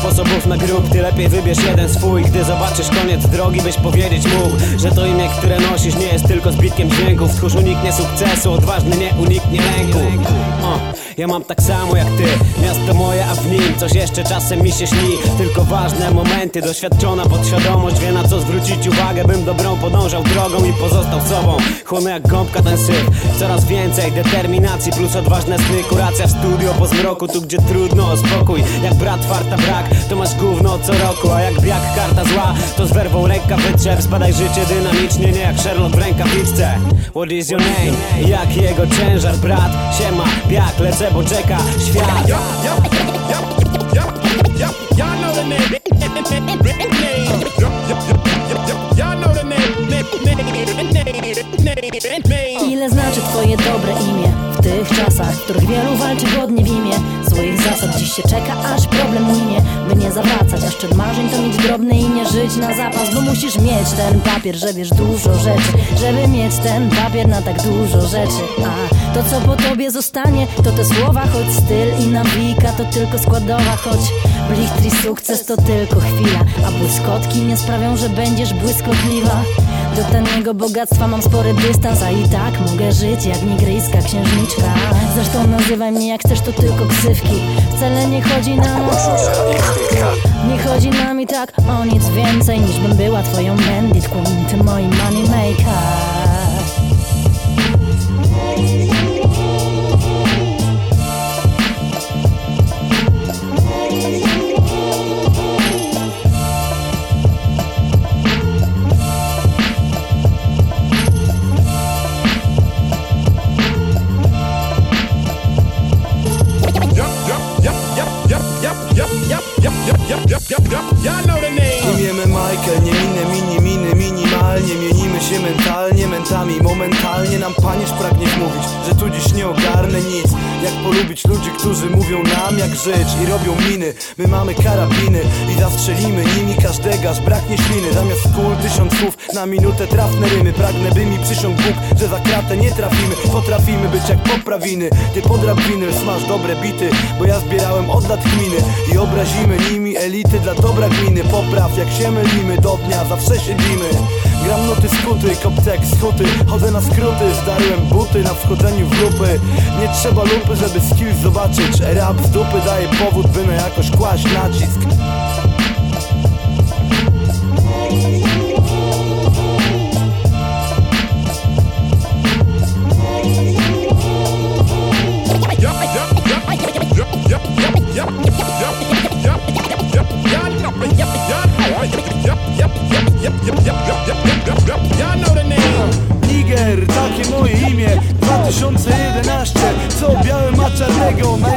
sposobów na grób. Ty lepiej wybierz jeden swój Gdy zobaczysz koniec drogi byś powiedzieć mógł Że to imię, które nosisz nie jest tylko zbitkiem dźwięków. Tchórz uniknie sukcesu, odważny nie uniknie lęku Ja mam tak samo jak ty. Miasto moje, a w nim coś jeszcze czasem mi się śni. Tylko ważne momenty, doświadczona podświadomość Wie na co zwrócić uwagę, bym dobrą podążał drogą I pozostał sobą, chłonę jak gąbka ten syf. Coraz więcej determinacji plus odważne sny. Kuracja w studio po zmroku, tu gdzie trudno o spokój. Jak brat farta brak, to masz gówno co roku A jak brak karta zła, to z werwą ręka wytrzep Spadaj życie dynamicznie, nie jak Sherlock w rękawiczce. What is your name? Jak jego ciężar, brat? Siema, biak, lecę, bo czeka świat. Know the name. Ile znaczy twoje dobre imię? W tych czasach, w których wielu walczy godnie w imię. Swoich zasad dziś się czeka, aż problem minie. By nie zawracać, a szczyt marzeń to mieć drobny i nie żyć na zapas Bo musisz mieć ten papier, że wiesz dużo rzeczy. Żeby mieć ten papier na tak dużo rzeczy. A to co po tobie zostanie, to te słowa Choć styl i nawika to tylko składowa Choć blichtri sukces to tylko chwila A błyskotki nie sprawią, że będziesz błyskotliwa. Do taniego bogactwa mam spory dystans A i tak mogę żyć jak nigryjska księżniczka. Zresztą nazywaj mnie jak chcesz to tylko ksywki. Wcale nie chodzi nam Nie chodzi nam i tak o nic więcej Niż bym była twoją bandit queen Ty moim money momentalnie Nam paniesz pragniesz mówić, że tu dziś nie ogarnę nic Jak polubić ludzi, którzy mówią nam jak żyć I robią miny, my mamy karabiny I zastrzelimy nimi każdego, aż braknie śliny. Zamiast kul tysiąc słów, na minutę trafne rymy. Pragnę by mi przysiąg Bóg, że za kratę nie trafimy. Potrafimy być jak poprawiny, ty podrabiny Smasz dobre bity, bo ja zbierałem od lat kminy I obrazimy nimi elity dla dobra gminy. Popraw jak się mylimy, do dnia zawsze siedzimy Gram nuty skuty, koptek skuty. Chodzę na skróty, zdarłem buty na wchodzeniu w grupy Nie trzeba lupy, żeby skills zobaczyć Rap z dupy daje powód, by na jakoś kłaść nacisk Y'all your mouth.